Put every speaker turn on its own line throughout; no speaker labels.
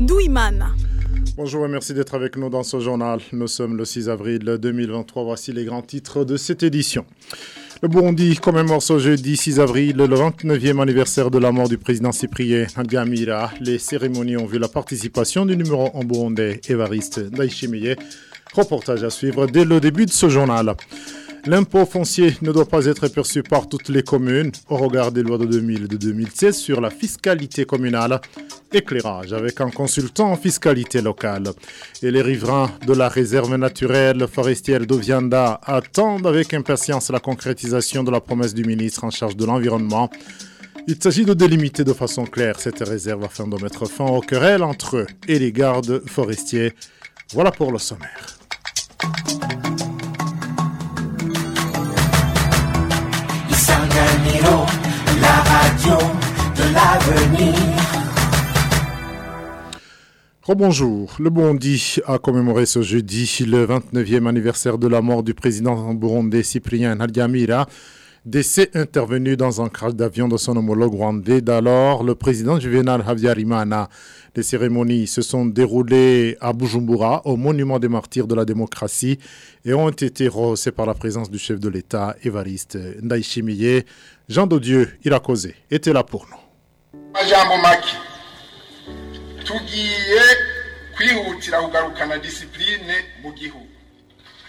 Douimana.
Bonjour et merci d'être avec nous dans ce journal. Nous sommes le 6 avril 2023. Voici les grands titres de cette édition. Le Burundi commémore ce jeudi 6 avril le 29e anniversaire de la mort du président Cyprien Ngamira. Les cérémonies ont vu la participation du numéro 1 burundais Évariste Ndayishimiye. Reportage à suivre dès le début de ce journal. L'impôt foncier ne doit pas être perçu par toutes les communes au regard des lois de 2000 et de 2016 sur la fiscalité communale. Éclairage avec un consultant en fiscalité locale. Et les riverains de la réserve naturelle forestière d'Ovianda attendent avec impatience la concrétisation de la promesse du ministre en charge de l'environnement. Il s'agit de délimiter de façon claire cette réserve afin de mettre fin aux querelles entre eux et les gardes forestiers. Voilà pour le sommaire.
La radio de l'avenir.
Rebonjour. Le Burundi a commémoré ce jeudi le 29e anniversaire de la mort du président burundais Cyprien Nhadyamira. Décès intervenu dans un crash d'avion de son homologue rwandais d'alors, le président Juvenal Havyarimana. Les cérémonies se sont déroulées à Bujumbura, au monument des martyrs de la démocratie, et ont été rehaussées par la présence du chef de l'État, Évariste Ndaïchimiye. Jean de Dieu, il a causé, était là pour nous.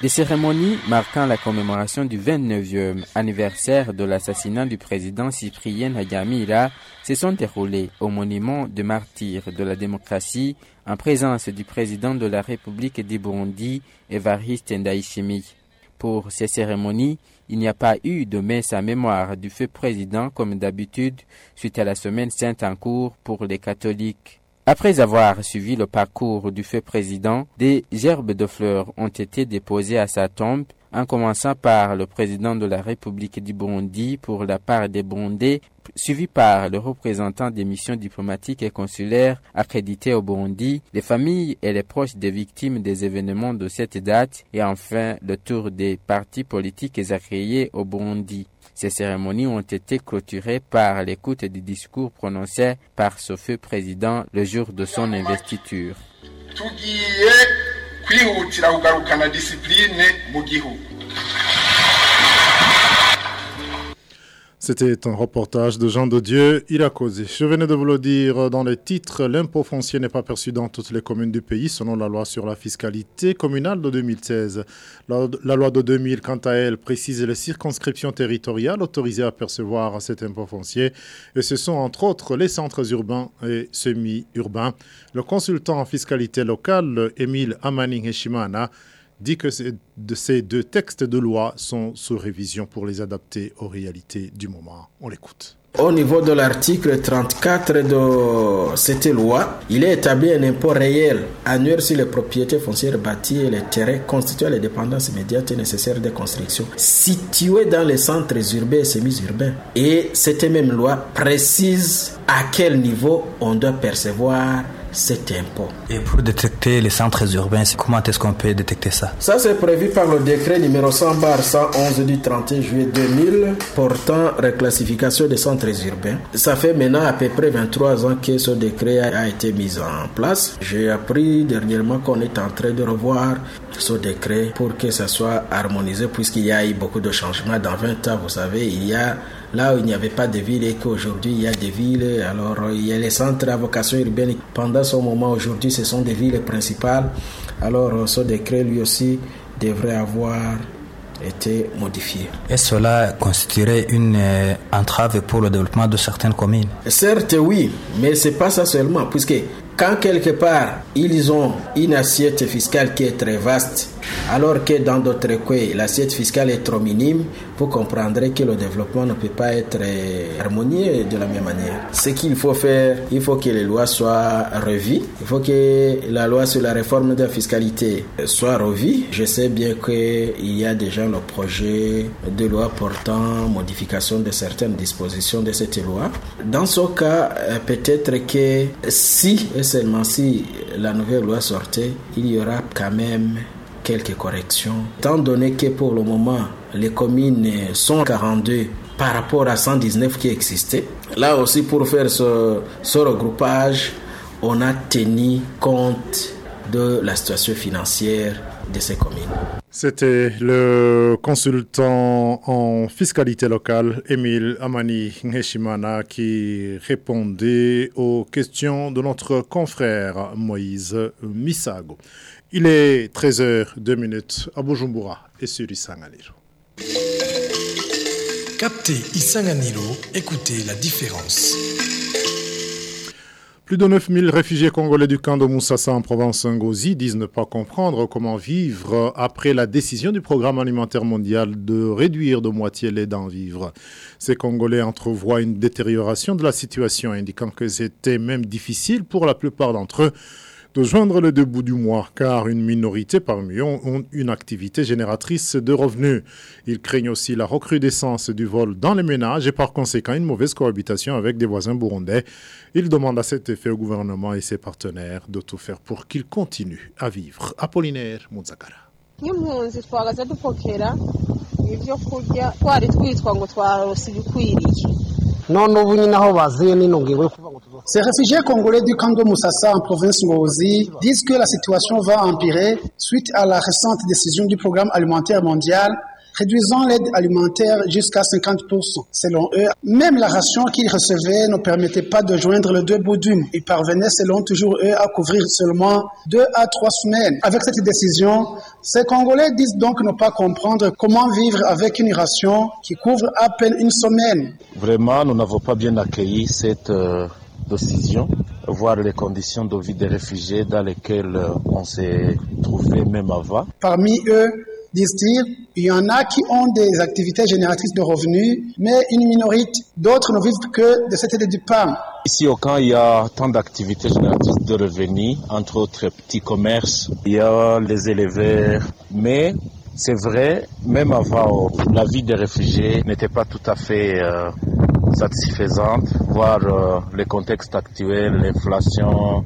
Des cérémonies marquant la commémoration du 29e anniversaire de l'assassinat du président Cyprien Hagamira se sont déroulées au monument de martyrs de la démocratie en présence du président de la République du Burundi, Evariste Ndayishimiye. Pour ces cérémonies, il n'y a pas eu de messe à mémoire du feu président comme d'habitude suite à la semaine sainte en cours pour les catholiques. Après avoir suivi le parcours du feu président, des gerbes de fleurs ont été déposées à sa tombe, en commençant par le président de la République du Burundi pour la part des Burundais, suivi par le représentant des missions diplomatiques et consulaires accréditées au Burundi, les familles et les proches des victimes des événements de cette date, et enfin le tour des partis politiques agréés au Burundi. Ces cérémonies ont été clôturées par l'écoute du discours prononcé par ce feu président le jour de son investiture.
C'était un reportage de Jean de Dieu, il a causé. Je venais de vous le dire dans les titres, l'impôt foncier n'est pas perçu dans toutes les communes du pays selon la loi sur la fiscalité communale de 2016. La, loi de 2000, quant à elle, précise les circonscriptions territoriales autorisées à percevoir cet impôt foncier et ce sont entre autres les centres urbains et semi-urbains. Le consultant en fiscalité locale, Émile Amaning Heshimana, dit que ces deux textes de loi sont sous révision pour les adapter aux réalités du moment. On l'écoute.
Au niveau de l'article 34 de cette loi, il est établi un impôt réel annuel sur les propriétés foncières bâties et les terrains constituant les dépendances immédiates et nécessaires des constructions situées dans les centres urbains et semi-urbains. Et cette même loi précise à quel niveau on doit percevoir cet impôt.
Et pour détecter les centres urbains, comment est-ce qu'on peut détecter ça?
Ça, c'est prévu par le décret numéro 100 111 du 31 juillet 2000 portant reclassification des centres urbains. Ça fait maintenant à peu près 23 ans que ce décret a été mis en place. J'ai appris dernièrement qu'on est en train de revoir ce décret pour que ça soit harmonisé puisqu'il y a eu beaucoup de changements dans 20 ans. Vous savez, il y a là où il n'y avait pas de ville et qu'aujourd'hui il y a des villes. Alors il y a les centres à vocation urbaine. Pendant ce moment aujourd'hui, ce sont des villes principales. Alors ce décret lui aussi devrait avoir été modifié.
Et cela constituerait une entrave pour le développement de certaines communes
Certes, oui, mais c'est pas ça seulement, puisque quand quelque part ils ont une assiette fiscale qui est très vaste, alors que dans d'autres coins l'assiette fiscale est trop minime, vous comprendrez que le développement ne peut pas être harmonieux de la même manière. Ce qu'il faut faire, il faut que les lois soient revues, il faut que la loi sur la réforme de la fiscalité soit revue. Je sais bien qu'il y a déjà le projet de loi portant modification de certaines dispositions de cette loi. Dans ce cas, peut-être que si et seulement si la nouvelle loi sortait, il y aura quand même quelques corrections. Étant donné que pour le moment, les communes sont 42 par rapport à 119 qui existaient, là aussi pour faire ce, regroupage, on a tenu compte de la situation financière de ces communes.
C'était le consultant en fiscalité locale, Émile Amani Ngeshimana, qui répondait aux questions de notre confrère Moïse Misago. Il est 13h02 à Bujumbura et sur Isanganiro.
Captez Isanganiro, écoutez la différence.
Plus de 9000 réfugiés congolais du camp de Moussassa en province Ngozi disent ne pas comprendre comment vivre après la décision du programme alimentaire mondial de réduire de moitié les dents vivre. Ces Congolais entrevoient une détérioration de la situation, indiquant que c'était même difficile pour la plupart d'entre eux de joindre le debout du mois, car une minorité parmi eux ont une activité génératrice de revenus. Ils craignent aussi la recrudescence du vol dans les ménages et par conséquent une mauvaise cohabitation avec des voisins burundais. Ils demandent à cet effet au gouvernement et ses partenaires de tout faire pour qu'ils continuent à vivre. Apollinaire Muzakara.
Ces réfugiés congolais du camp de Moussassa en province Ngozi disent que la situation va empirer suite à la récente décision du programme alimentaire mondial réduisant l'aide alimentaire jusqu'à 50%. Selon eux, même la ration qu'ils recevaient ne permettait pas de joindre le deux bouts d'une. Ils parvenaient, selon toujours eux, à couvrir seulement deux à trois semaines. Avec cette décision, ces Congolais disent donc ne pas comprendre comment vivre avec une ration qui couvre à peine une semaine.
Vraiment, nous n'avons pas bien accueilli cette euh, décision, voir les conditions de vie des réfugiés dans lesquelles euh, on s'est trouvé même avant.
Parmi eux, disent-ils, il y en a qui ont des activités génératrices de revenus, mais une minorité, d'autres ne vivent que de cette aide du PAM.
Ici au camp, il y a tant d'activités génératrices de revenus, entre autres petits commerces, il y a les éleveurs, mais c'est vrai, même avant, la vie des réfugiés n'était pas tout à fait euh, satisfaisante, voire euh, le contexte actuel, l'inflation,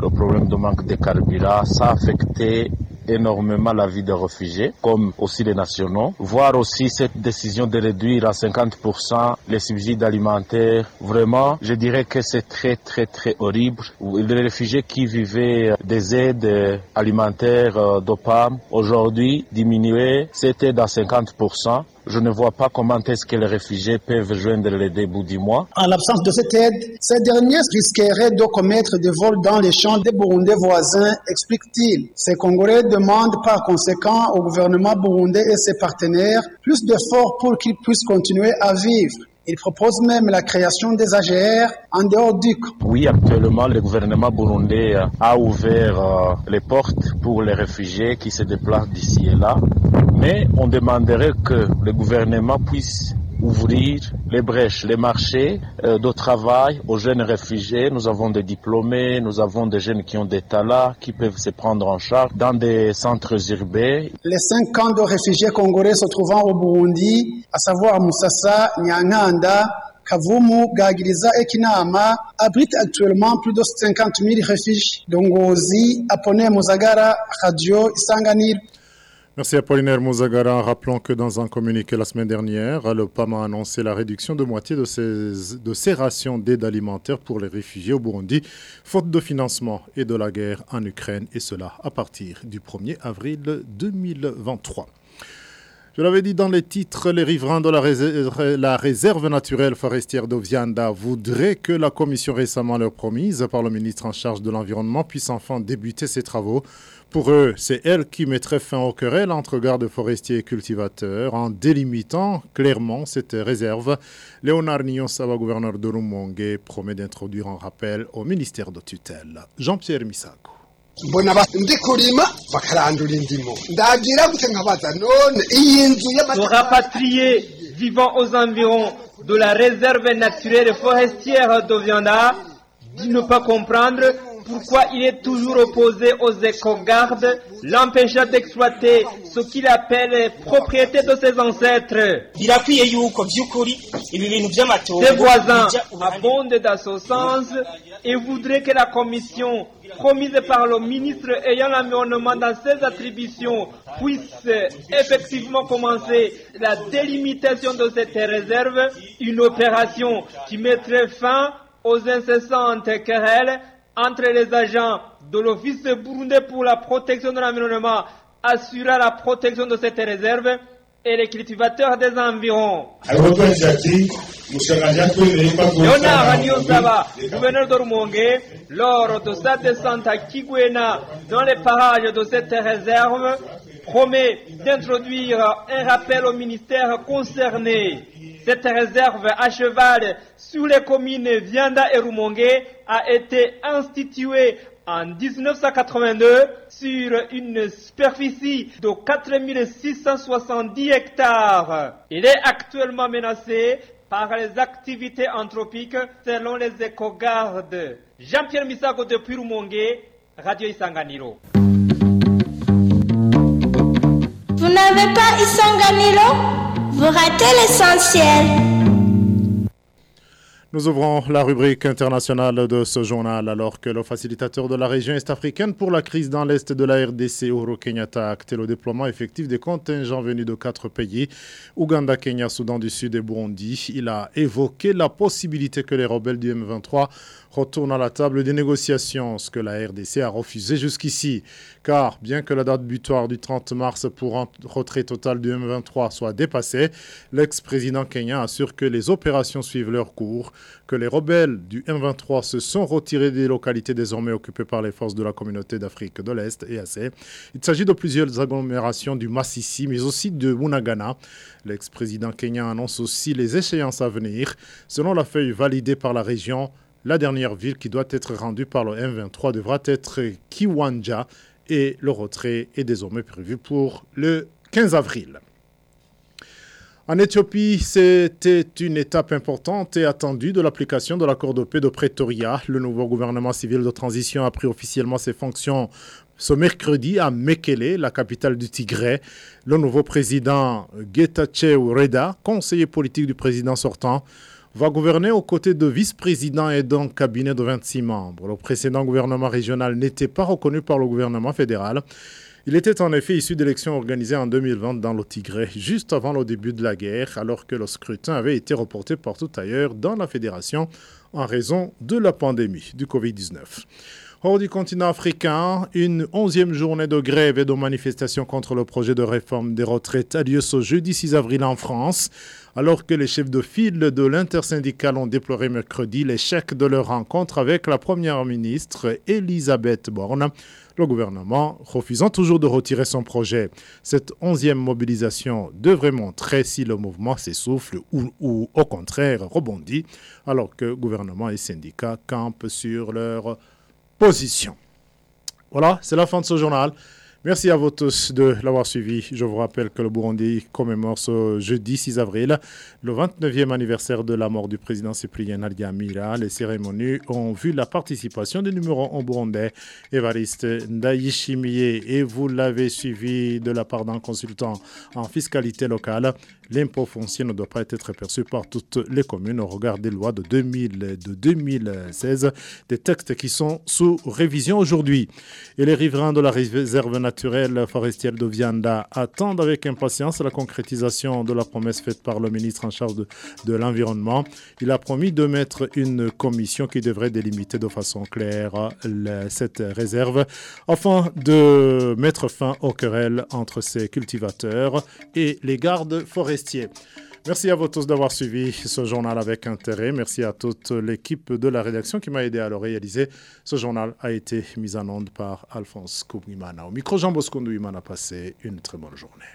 le problème de manque de carburant, ça a affecté énormément la vie des réfugiés, comme aussi les nationaux. Voir aussi cette décision de réduire à 50% les subsides alimentaires. Vraiment, je dirais que c'est très, très, très horrible. Les réfugiés qui vivaient des aides alimentaires euh, d'OPAM, aujourd'hui, diminuer cette aide à 50%. Je ne vois pas comment est-ce que les réfugiés peuvent joindre les débuts du mois.
En l'absence de cette aide, ces derniers risqueraient de commettre des vols dans les champs des Burundais voisins, explique-t-il. Ces Congolais demandent par conséquent au gouvernement burundais et ses partenaires plus d'efforts pour qu'ils puissent continuer à vivre. Il propose même la création des AGR en dehors du.
Oui, actuellement, le gouvernement burundais a ouvert euh, les portes pour les réfugiés qui se déplacent d'ici et là. Mais on demanderait que le gouvernement puisse ouvrir les brèches, les marchés euh, de travail aux jeunes réfugiés. Nous avons des diplômés, nous avons des jeunes qui ont des talents, qui peuvent se prendre en charge dans des centres urbains.
Les cinq camps de réfugiés congolais se trouvant au Burundi, à savoir Moussassa, Nyanganda, Kavumu, Gagiriza et Kinama abritent actuellement plus de 50 000 réfugiés. Dongozi, Apone, Mozagara, Radio, Isanganir,
Merci Apollinaire Mouzagara. Rappelons que dans un communiqué la semaine dernière, le PAM a annoncé la réduction de moitié de ses, de ses rations d'aide alimentaire pour les réfugiés au Burundi, faute de financement et de la guerre en Ukraine, et cela à partir du 1er avril 2023. Je l'avais dit dans les titres, les riverains de la réserve, la réserve naturelle forestière d'Ovianda voudraient que la commission récemment leur promise par le ministre en charge de l'environnement puisse enfin débuter ses travaux. Pour eux, c'est elle qui mettrait fin aux querelles entre gardes forestiers et cultivateurs en délimitant clairement cette réserve. Léonard Nyonsaba, gouverneur de Rumongue, promet d'introduire un rappel au ministère de tutelle. Jean-Pierre
nzu
Nos rapatriés vivant aux environs de la réserve naturelle forestière d'Ovianda dit ne pas comprendre pourquoi il est toujours opposé aux éco-gardes, l'empêchant d'exploiter ce qu'il appelle propriété de ses ancêtres. Ses voisins abondent dans ce sens et voudraient que la commission promise par le ministre ayant l'environnement dans ses attributions puisse effectivement commencer la délimitation de cette réserve, une opération qui mettrait fin aux incessantes querelles entre les agents de l'Office burundais pour la protection de l'environnement assurant la protection de cette réserve et les cultivateurs des environs. Léonard Niosaba, gouverneur de Rumongue, lors de sa descente à Kigwena dans les parages de cette réserve, promet d'introduire un rappel au ministère concerné. Cette réserve à cheval sur les communes Vianda et Rumongue a été instituée en 1982 sur une superficie de 4670 hectares. Il est actuellement menacé par les activités anthropiques selon les éco-gardes. Jean-Pierre Misago depuis Rumongue, Radio Isanganiro.
Vous n'avez pas Isanganiro? Vous ratez l'essentiel.
Nous ouvrons la rubrique internationale de ce journal alors que le facilitateur de la région est-africaine pour la crise dans l'est de la RDC, Uhuru Kenyatta, a acté le déploiement effectif des contingents venus de quatre pays, Ouganda, Kenya, Soudan du Sud et Burundi. Il a évoqué la possibilité que les rebelles du M23 retournent à la table des négociations, ce que la RDC a refusé jusqu'ici. Car bien que la date butoir du 30 mars pour un retrait total du M23 soit dépassée, l'ex-président kenyan assure que les opérations suivent leur cours, que les rebelles du M23 se sont retirés des localités désormais occupées par les forces de la communauté d'Afrique de l'Est, EAC. Il s'agit de plusieurs agglomérations du Massissi, mais aussi de Munagana. L'ex-président kenyan annonce aussi les échéances à venir. Selon la feuille validée par la région, la dernière ville qui doit être rendue par le M23 devra être Kiwanja et le retrait est désormais prévu pour le 15 avril. En Éthiopie, c'était une étape importante et attendue de l'application de l'accord de paix de Pretoria. Le nouveau gouvernement civil de transition a pris officiellement ses fonctions ce mercredi à Mekele, la capitale du Tigré. Le nouveau président Getachew Reda, conseiller politique du président sortant, va gouverner aux côtés de vice-présidents et d'un cabinet de 26 membres. Le précédent gouvernement régional n'était pas reconnu par le gouvernement fédéral. Il était en effet issu d'élections organisées en 2020 dans le Tigré, juste avant le début de la guerre, alors que le scrutin avait été reporté partout ailleurs dans la fédération en raison de la pandémie du Covid-19. Hors du continent africain, une onzième journée de grève et de manifestation contre le projet de réforme des retraites a lieu ce jeudi 6 avril en France, alors que les chefs de file de l'intersyndicale ont déploré mercredi l'échec de leur rencontre avec la première ministre Elisabeth Borne le gouvernement refusant toujours de retirer son projet. Cette onzième mobilisation devrait montrer si le mouvement s'essouffle ou, ou, au contraire rebondit, alors que gouvernement et syndicats campent sur leur position. Voilà, c'est la fin de ce journal. Merci à vous tous de l'avoir suivi. Je vous rappelle que le Burundi commémore ce jeudi 6 avril le 29e anniversaire de la mort du président Cyprien Mira. Les cérémonies ont vu la participation du numéro 1 burundais, Evariste Ndayishimiye. Et vous l'avez suivi de la part d'un consultant en fiscalité locale. L'impôt foncier ne doit pas être perçu par toutes les communes au regard des lois de, 2000, de 2016, des textes qui sont sous révision aujourd'hui. Et les riverains de la réserve naturelle forestière de Vianda attendent avec impatience la concrétisation de la promesse faite par le ministre en charge de, l'environnement. Il a promis de mettre une commission qui devrait délimiter de façon claire la, cette réserve afin de mettre fin aux querelles entre ces cultivateurs et les gardes forestiers. Merci à vous tous d'avoir suivi ce journal avec intérêt. Merci à toute l'équipe de la rédaction qui m'a aidé à le réaliser. Ce journal a été mis en onde par Alphonse Koubimana. Au micro, Jean Bosco a passé une très bonne journée.